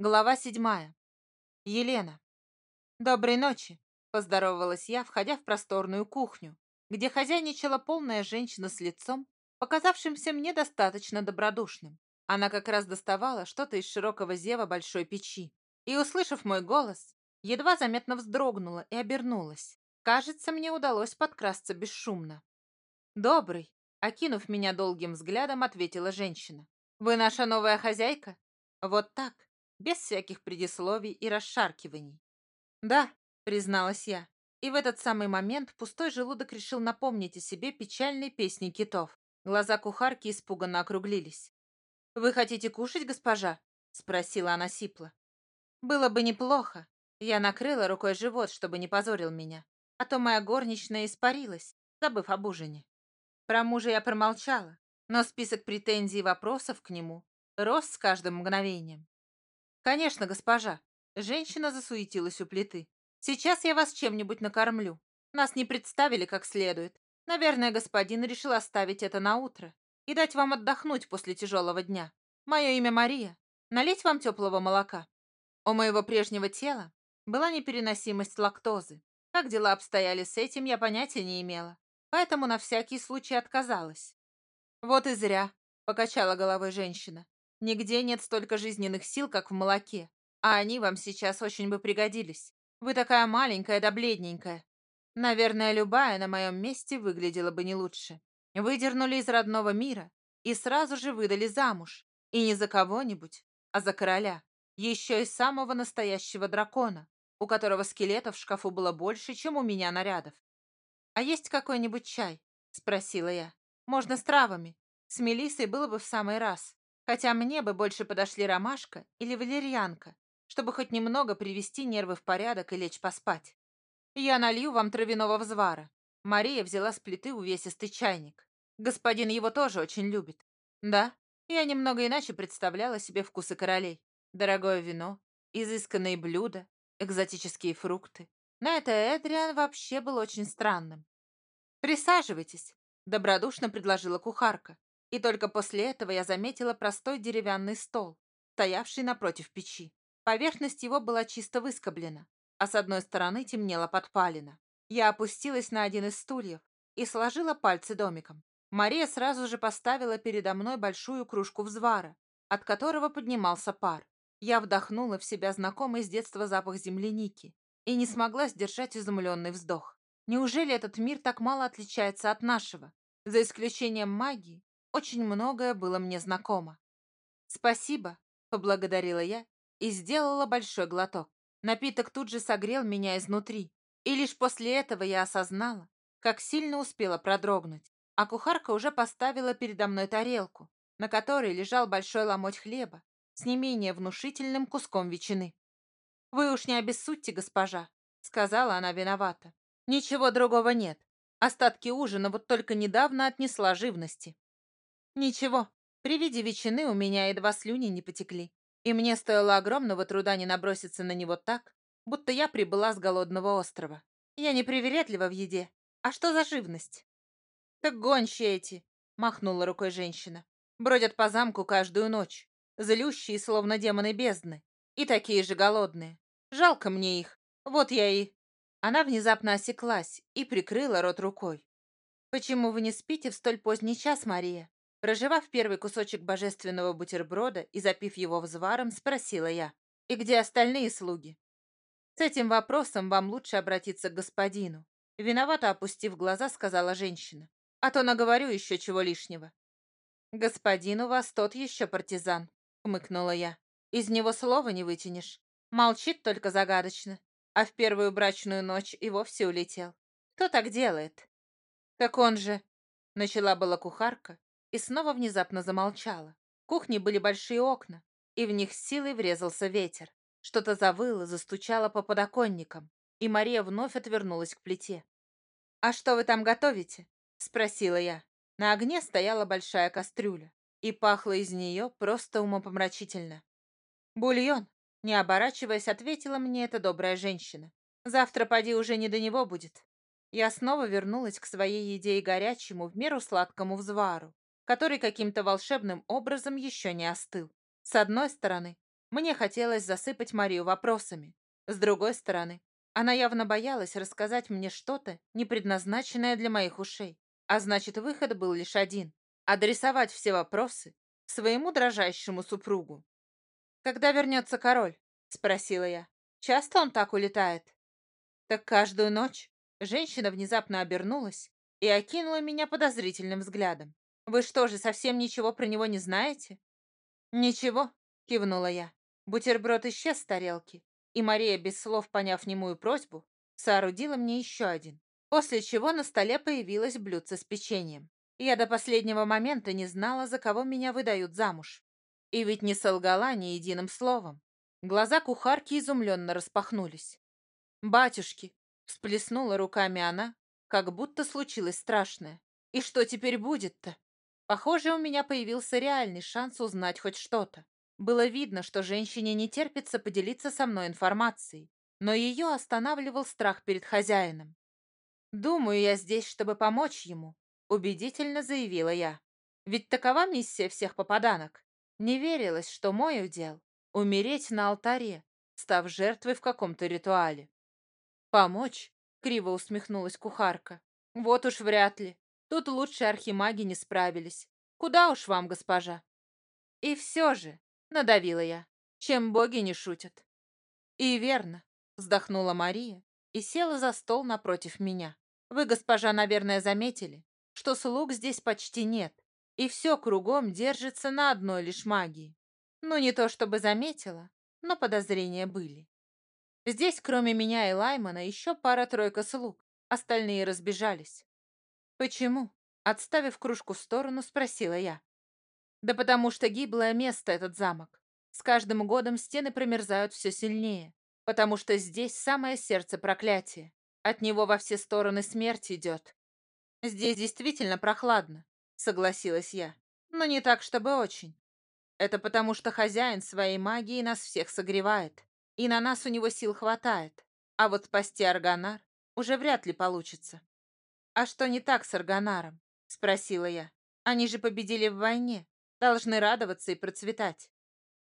Глава седьмая. Елена. «Доброй ночи», — поздоровалась я, входя в просторную кухню, где хозяйничала полная женщина с лицом, показавшимся мне достаточно добродушным. Она как раз доставала что-то из широкого зева большой печи и, услышав мой голос, едва заметно вздрогнула и обернулась. Кажется, мне удалось подкрасться бесшумно. «Добрый», — окинув меня долгим взглядом, ответила женщина. «Вы наша новая хозяйка?» «Вот так, без всяких предисловий и расшаркиваний. «Да», — призналась я, и в этот самый момент пустой желудок решил напомнить о себе печальной песни китов. Глаза кухарки испуганно округлились. «Вы хотите кушать, госпожа?» — спросила она сипло. «Было бы неплохо». Я накрыла рукой живот, чтобы не позорил меня, а то моя горничная испарилась, забыв об ужине. Про мужа я промолчала, но список претензий и вопросов к нему рос с каждым мгновением. «Конечно, госпожа». Женщина засуетилась у плиты. «Сейчас я вас чем-нибудь накормлю. Нас не представили как следует. Наверное, господин решил оставить это на утро и дать вам отдохнуть после тяжелого дня. Мое имя Мария. Налить вам теплого молока?» У моего прежнего тела была непереносимость лактозы. Как дела обстояли с этим, я понятия не имела, поэтому на всякий случай отказалась. «Вот и зря», — покачала головой женщина. Нигде нет столько жизненных сил, как в молоке, а они вам сейчас очень бы пригодились. Вы такая маленькая да бледненькая. Наверное, любая на моем месте выглядела бы не лучше. Выдернули из родного мира и сразу же выдали замуж. И не за кого-нибудь, а за короля. Еще и самого настоящего дракона, у которого скелетов в шкафу было больше, чем у меня нарядов. «А есть какой-нибудь чай?» — спросила я. «Можно с травами. С мелиссой было бы в самый раз. Хотя мне бы больше подошли ромашка или валерьянка, чтобы хоть немного привести нервы в порядок и лечь поспать. Я налью вам травяного взвара. Мария взяла с плиты увесистый чайник. Господин его тоже очень любит. Да, я немного иначе представляла себе вкусы королей. Дорогое вино, изысканные блюда, экзотические фрукты. На это Эдриан вообще был очень странным. «Присаживайтесь», — добродушно предложила кухарка. И только после этого я заметила простой деревянный стол, стоявший напротив печи. Поверхность его была чисто выскоблена, а с одной стороны темнела подпалина. Я опустилась на один из стульев и сложила пальцы домиком. Мария сразу же поставила передо мной большую кружку взвара, от которого поднимался пар. Я вдохнула в себя знакомый с детства запах земляники и не смогла сдержать изумленный вздох. Неужели этот мир так мало отличается от нашего? За исключением магии очень многое было мне знакомо. «Спасибо», — поблагодарила я и сделала большой глоток. Напиток тут же согрел меня изнутри, и лишь после этого я осознала, как сильно успела продрогнуть. А кухарка уже поставила передо мной тарелку, на которой лежал большой ломоть хлеба с не менее внушительным куском ветчины. «Вы уж не обессудьте, госпожа», — сказала она виновата. «Ничего другого нет. Остатки ужина вот только недавно отнесла живности». Ничего, при виде ветчины у меня едва слюни не потекли, и мне стоило огромного труда не наброситься на него так, будто я прибыла с голодного острова. Я не привередлива в еде. А что за живность? Так гончие эти, махнула рукой женщина. Бродят по замку каждую ночь, злющие, словно демоны бездны, и такие же голодные. Жалко мне их. Вот я и... Она внезапно осеклась и прикрыла рот рукой. «Почему вы не спите в столь поздний час, Мария?» Проживав первый кусочек божественного бутерброда и запив его взваром, спросила я, «И где остальные слуги?» «С этим вопросом вам лучше обратиться к господину», виновато опустив глаза, сказала женщина. «А то наговорю еще чего лишнего». «Господин у вас тот еще партизан», хмыкнула я. «Из него слова не вытянешь. Молчит только загадочно, а в первую брачную ночь и вовсе улетел. Кто так делает?» «Так он же...» Начала была кухарка, и снова внезапно замолчала. В кухне были большие окна, и в них силой врезался ветер. Что-то завыло, застучало по подоконникам, и Мария вновь отвернулась к плите. «А что вы там готовите?» — спросила я. На огне стояла большая кастрюля, и пахло из нее просто умопомрачительно. «Бульон», — не оборачиваясь, ответила мне эта добрая женщина. «Завтра поди уже не до него будет». Я снова вернулась к своей еде и горячему, в меру сладкому взвару, который каким-то волшебным образом еще не остыл. С одной стороны, Мне хотелось засыпать Марию вопросами. С другой стороны, она явно боялась рассказать мне что-то, не предназначенное для моих ушей. А значит, выход был лишь один — адресовать все вопросы своему дрожащему супругу. «Когда вернется король?» — спросила я. «Часто он так улетает?» «Так каждую ночь?» Женщина внезапно обернулась и окинула меня подозрительным взглядом. «Вы что же, совсем ничего про него не знаете?» «Ничего», — кивнула я. Бутерброд исчез с тарелки, и Мария, без слов поняв немую просьбу, соорудила мне еще один, после чего на столе появилось блюдце с печеньем. Я до последнего момента не знала, за кого меня выдают замуж. И ведь не солгала ни единым словом. Глаза кухарки изумленно распахнулись. «Батюшки!» — всплеснула руками она, как будто случилось страшное. «И что теперь будет-то?» Похоже, у меня появился реальный шанс узнать хоть что-то. Было видно, что женщине не терпится поделиться со мной информацией, но ее останавливал страх перед хозяином. «Думаю, я здесь, чтобы помочь ему», — убедительно заявила я. «Ведь такова миссия всех попаданок. Не верилось, что мой удел — умереть на алтаре, став жертвой в каком-то ритуале». «Помочь?» — криво усмехнулась кухарка. «Вот уж вряд ли. Тут лучше архимаги не справились. Куда уж вам, госпожа?» «И все же», Надавила я. Чем боги не шутят. И верно, вздохнула Мария и села за стол напротив меня. Вы, госпожа, наверное, заметили, что слуг здесь почти нет, и все кругом держится на одной лишь магии. Ну, не то чтобы заметила, но подозрения были. Здесь, кроме меня и Лаймана, еще пара-тройка слуг, остальные разбежались. Почему? Отставив кружку в сторону, спросила я. Да потому что гиблое место этот замок. С каждым годом стены промерзают все сильнее, потому что здесь самое сердце проклятия. От него во все стороны смерть идет. Здесь действительно прохладно, согласилась я, но не так, чтобы очень. Это потому что хозяин своей магией нас всех согревает, и на нас у него сил хватает. А вот спасти Арганар уже вряд ли получится. «А что не так с Арганаром?» — спросила я. «Они же победили в войне. Должны радоваться и процветать.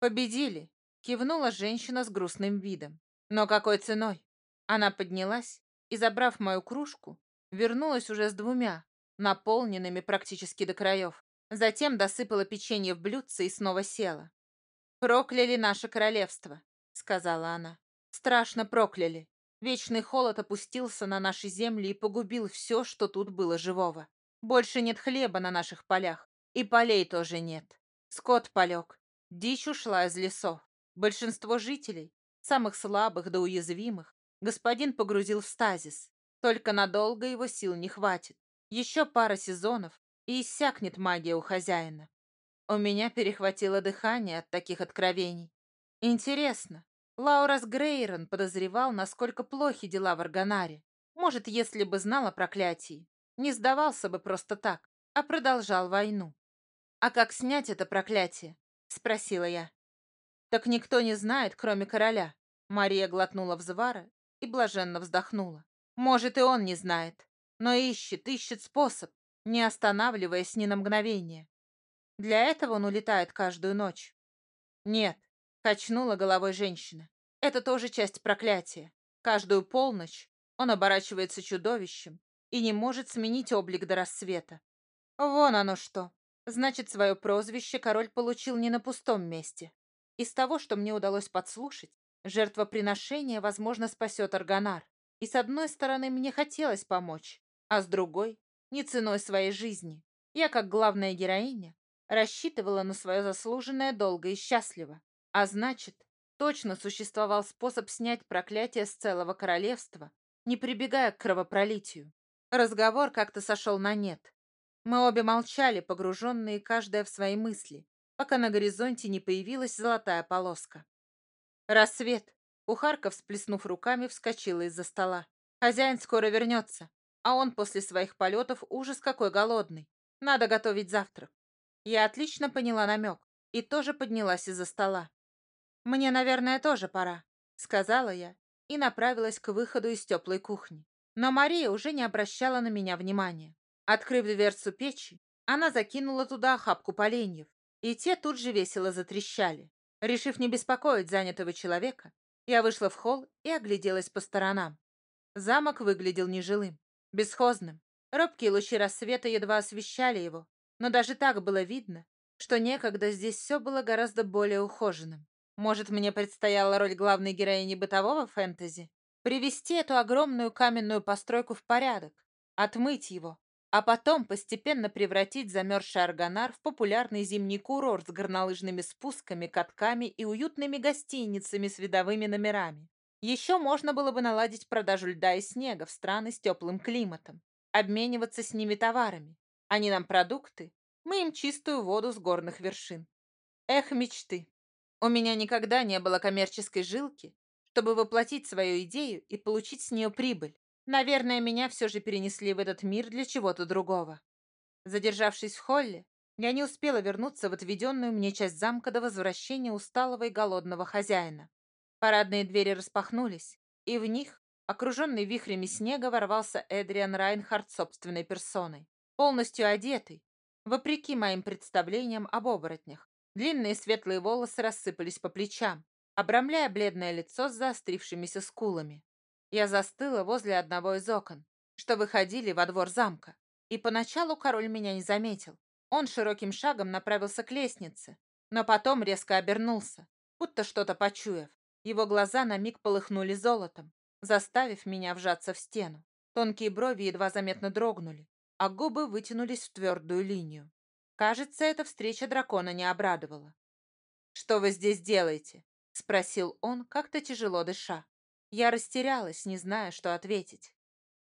Победили, кивнула женщина с грустным видом. Но какой ценой? Она поднялась и, забрав мою кружку, вернулась уже с двумя, наполненными практически до краев. Затем досыпала печенье в блюдце и снова села. «Прокляли наше королевство», — сказала она. «Страшно прокляли. Вечный холод опустился на наши земли и погубил все, что тут было живого. Больше нет хлеба на наших полях, и полей тоже нет. Скот полег. Дичь ушла из лесов. Большинство жителей, самых слабых до уязвимых, господин погрузил в стазис. Только надолго его сил не хватит. Еще пара сезонов, и иссякнет магия у хозяина. У меня перехватило дыхание от таких откровений. Интересно, Лаурас Грейрон подозревал, насколько плохи дела в Арганаре. Может, если бы знал о проклятии, не сдавался бы просто так, а продолжал войну. «А как снять это проклятие?» — спросила я. «Так никто не знает, кроме короля». Мария глотнула взвара и блаженно вздохнула. «Может, и он не знает, но ищет, ищет способ, не останавливаясь ни на мгновение. Для этого он улетает каждую ночь». «Нет», — качнула головой женщина. «Это тоже часть проклятия. Каждую полночь он оборачивается чудовищем и не может сменить облик до рассвета. Вон оно что. Значит, свое прозвище король получил не на пустом месте. Из того, что мне удалось подслушать, жертвоприношение, возможно, спасет Арганар. И с одной стороны, мне хотелось помочь, а с другой — не ценой своей жизни. Я, как главная героиня, рассчитывала на свое заслуженное долго и счастливо. А значит, точно существовал способ снять проклятие с целого королевства, не прибегая к кровопролитию. Разговор как-то сошел на нет. Мы обе молчали, погруженные каждая в свои мысли, пока на горизонте не появилась золотая полоска. Рассвет. Кухарка, всплеснув руками, вскочила из-за стола. Хозяин скоро вернется, а он после своих полетов ужас какой голодный. Надо готовить завтрак. Я отлично поняла намек и тоже поднялась из-за стола. «Мне, наверное, тоже пора», — сказала я и направилась к выходу из теплой кухни. Но Мария уже не обращала на меня внимания. Открыв дверцу печи, она закинула туда охапку поленьев, и те тут же весело затрещали. Решив не беспокоить занятого человека, я вышла в холл и огляделась по сторонам. Замок выглядел нежилым, бесхозным. Робкие лучи рассвета едва освещали его, но даже так было видно, что некогда здесь все было гораздо более ухоженным. Может, мне предстояла роль главной героини бытового фэнтези? Привести эту огромную каменную постройку в порядок, отмыть его, а потом постепенно превратить замерзший Аргонар в популярный зимний курорт с горнолыжными спусками, катками и уютными гостиницами с видовыми номерами. Еще можно было бы наладить продажу льда и снега в страны с теплым климатом, обмениваться с ними товарами. Они нам продукты, мы им чистую воду с горных вершин. Эх, мечты! У меня никогда не было коммерческой жилки, чтобы воплотить свою идею и получить с нее прибыль. Наверное, меня все же перенесли в этот мир для чего-то другого. Задержавшись в холле, я не успела вернуться в отведенную мне часть замка до возвращения усталого и голодного хозяина. Парадные двери распахнулись, и в них, окруженный вихрями снега, ворвался Эдриан Райнхард собственной персоной, полностью одетый, вопреки моим представлениям об оборотнях. Длинные светлые волосы рассыпались по плечам, обрамляя бледное лицо с заострившимися скулами. Я застыла возле одного из окон, что выходили во двор замка, и поначалу король меня не заметил. Он широким шагом направился к лестнице, но потом резко обернулся, будто что-то почуяв. Его глаза на миг полыхнули золотом, заставив меня вжаться в стену. Тонкие брови едва заметно дрогнули, а губы вытянулись в твердую линию. Кажется, эта встреча дракона не обрадовала. «Что вы здесь делаете?» — спросил он, как-то тяжело дыша. Я растерялась, не зная, что ответить.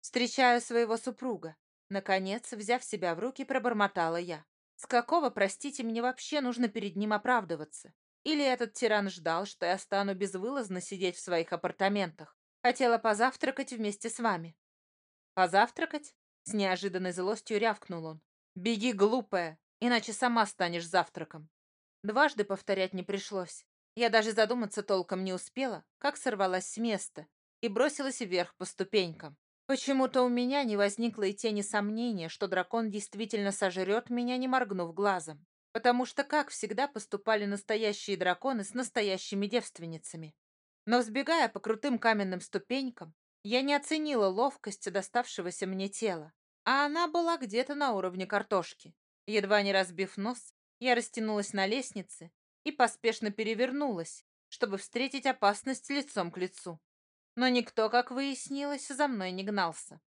«Встречаю своего супруга». Наконец, взяв себя в руки, пробормотала я. «С какого, простите, мне вообще нужно перед ним оправдываться? Или этот тиран ждал, что я стану безвылазно сидеть в своих апартаментах? Хотела позавтракать вместе с вами». «Позавтракать?» С неожиданной злостью рявкнул он. «Беги, глупая, иначе сама станешь завтраком». Дважды повторять не пришлось. Я даже задуматься толком не успела, как сорвалась с места и бросилась вверх по ступенькам. Почему-то у меня не возникло и тени сомнения, что дракон действительно сожрет меня, не моргнув глазом. Потому что, как всегда, поступали настоящие драконы с настоящими девственницами. Но, взбегая по крутым каменным ступенькам, я не оценила ловкость доставшегося мне тела, а она была где-то на уровне картошки. Едва не разбив нос, я растянулась на лестнице и поспешно перевернулась, чтобы встретить опасность лицом к лицу. Но никто, как выяснилось, за мной не гнался.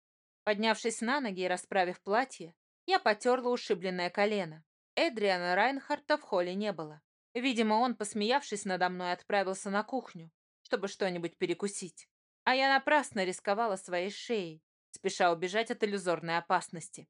Поднявшись на ноги и расправив платье, я потерла ушибленное колено. Эдриана Райнхарта в холле не было. Видимо, он, посмеявшись надо мной, отправился на кухню, чтобы что-нибудь перекусить. А я напрасно рисковала своей шеей, спеша убежать от иллюзорной опасности.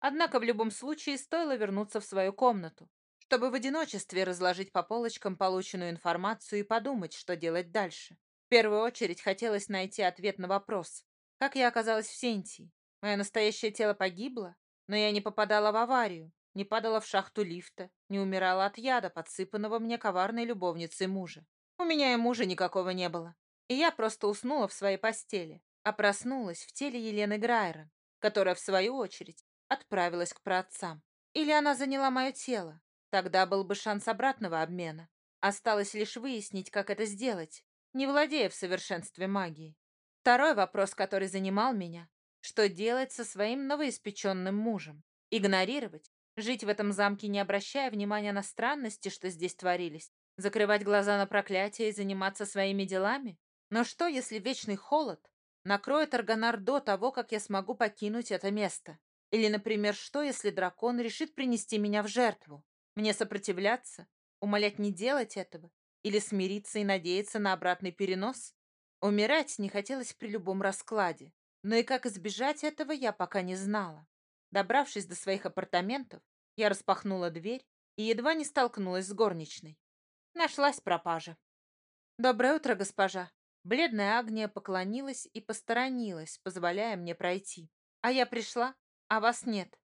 Однако в любом случае стоило вернуться в свою комнату, чтобы в одиночестве разложить по полочкам полученную информацию и подумать, что делать дальше. В первую очередь хотелось найти ответ на вопрос, как я оказалась в Сентии. Мое настоящее тело погибло, но я не попадала в аварию, не падала в шахту лифта, не умирала от яда, подсыпанного мне коварной любовницей мужа. У меня и мужа никакого не было. И я просто уснула в своей постели, а проснулась в теле Елены Грайрон, которая, в свою очередь, отправилась к праотцам. Или она заняла мое тело, Тогда был бы шанс обратного обмена. Осталось лишь выяснить, как это сделать, не владея в совершенстве магии. Второй вопрос, который занимал меня, что делать со своим новоиспеченным мужем? Игнорировать? Жить в этом замке, не обращая внимания на странности, что здесь творились? Закрывать глаза на проклятие и заниматься своими делами? Но что, если вечный холод накроет Аргонар до того, как я смогу покинуть это место? Или, например, что, если дракон решит принести меня в жертву? Мне сопротивляться? Умолять не делать этого? Или смириться и надеяться на обратный перенос? Умирать не хотелось при любом раскладе. Но и как избежать этого, я пока не знала. Добравшись до своих апартаментов, я распахнула дверь и едва не столкнулась с горничной. Нашлась пропажа. «Доброе утро, госпожа!» Бледная Агния поклонилась и посторонилась, позволяя мне пройти. «А я пришла, а вас нет.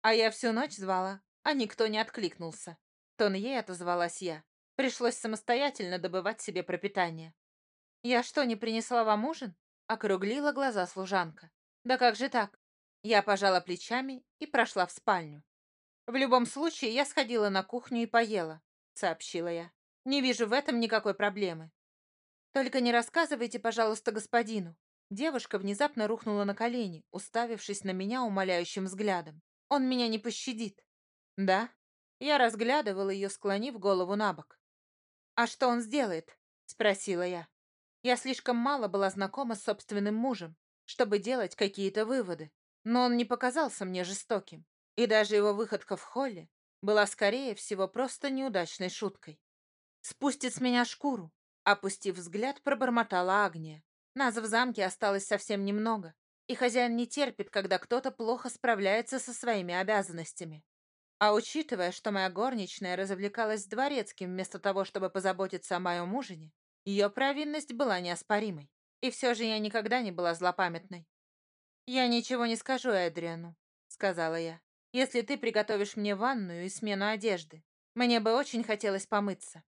А я всю ночь звала, а никто не откликнулся. Тон ей отозвалась я. Пришлось самостоятельно добывать себе пропитание. «Я что, не принесла вам ужин?» Округлила глаза служанка. «Да как же так?» Я пожала плечами и прошла в спальню. «В любом случае, я сходила на кухню и поела», — сообщила я. Не вижу в этом никакой проблемы. Только не рассказывайте, пожалуйста, господину. Девушка внезапно рухнула на колени, уставившись на меня умоляющим взглядом. Он меня не пощадит. Да? Я разглядывала ее, склонив голову на бок. «А что он сделает?» — спросила я. Я слишком мало была знакома с собственным мужем, чтобы делать какие-то выводы, но он не показался мне жестоким, и даже его выходка в холле была, скорее всего, просто неудачной шуткой. «Спустит с меня шкуру», — опустив взгляд, пробормотала Агния. «Нас в замке осталось совсем немного, и хозяин не терпит, когда кто-то плохо справляется со своими обязанностями. А учитывая, что моя горничная развлекалась с дворецким вместо того, чтобы позаботиться о моем ужине, ее провинность была неоспоримой. И все же я никогда не была злопамятной. «Я ничего не скажу Эдриану», — сказала я, «если ты приготовишь мне ванную и смену одежды. Мне бы очень хотелось помыться».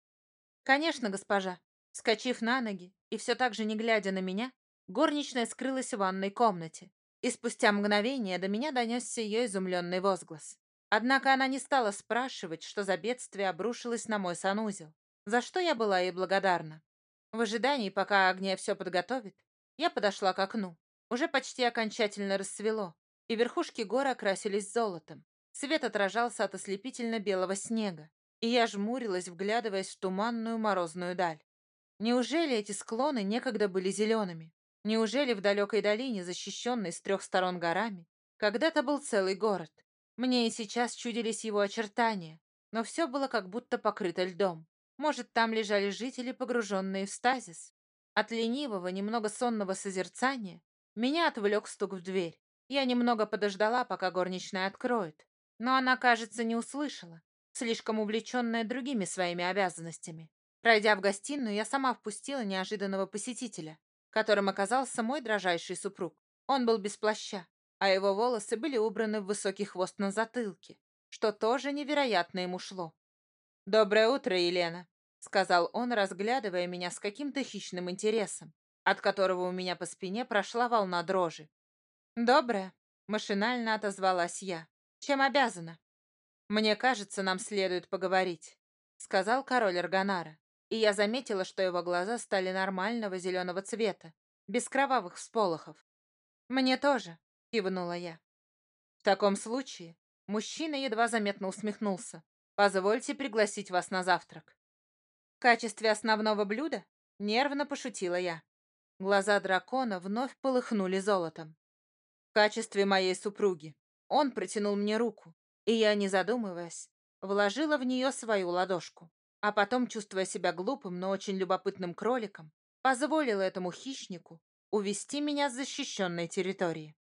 «Конечно, госпожа». Скочив на ноги и все так же не глядя на меня, горничная скрылась в ванной комнате, и спустя мгновение до меня донесся ее изумленный возглас. Однако она не стала спрашивать, что за бедствие обрушилось на мой санузел, за что я была ей благодарна. В ожидании, пока Агния все подготовит, я подошла к окну. Уже почти окончательно рассвело, и верхушки гор окрасились золотом. Свет отражался от ослепительно-белого снега, и я жмурилась, вглядываясь в туманную морозную даль. Неужели эти склоны некогда были зелеными? Неужели в далекой долине, защищенной с трех сторон горами, когда-то был целый город? Мне и сейчас чудились его очертания, но все было как будто покрыто льдом. Может, там лежали жители, погруженные в стазис? От ленивого, немного сонного созерцания меня отвлек стук в дверь. Я немного подождала, пока горничная откроет, но она, кажется, не услышала, слишком увлеченная другими своими обязанностями. Пройдя в гостиную, я сама впустила неожиданного посетителя, которым оказался мой дрожайший супруг. Он был без плаща, а его волосы были убраны в высокий хвост на затылке, что тоже невероятно ему шло. «Доброе утро, Елена», — сказал он, разглядывая меня с каким-то хищным интересом, от которого у меня по спине прошла волна дрожи. «Доброе», — машинально отозвалась я. «Чем обязана?» «Мне кажется, нам следует поговорить», — сказал король Арганара, и я заметила, что его глаза стали нормального зеленого цвета, без кровавых всполохов. «Мне тоже», — кивнула я. «В таком случае...» Мужчина едва заметно усмехнулся. Позвольте пригласить вас на завтрак. В качестве основного блюда нервно пошутила я. Глаза дракона вновь полыхнули золотом. В качестве моей супруги. Он протянул мне руку, и я, не задумываясь, вложила в нее свою ладошку. А потом, чувствуя себя глупым, но очень любопытным кроликом, позволила этому хищнику увести меня с защищенной территории.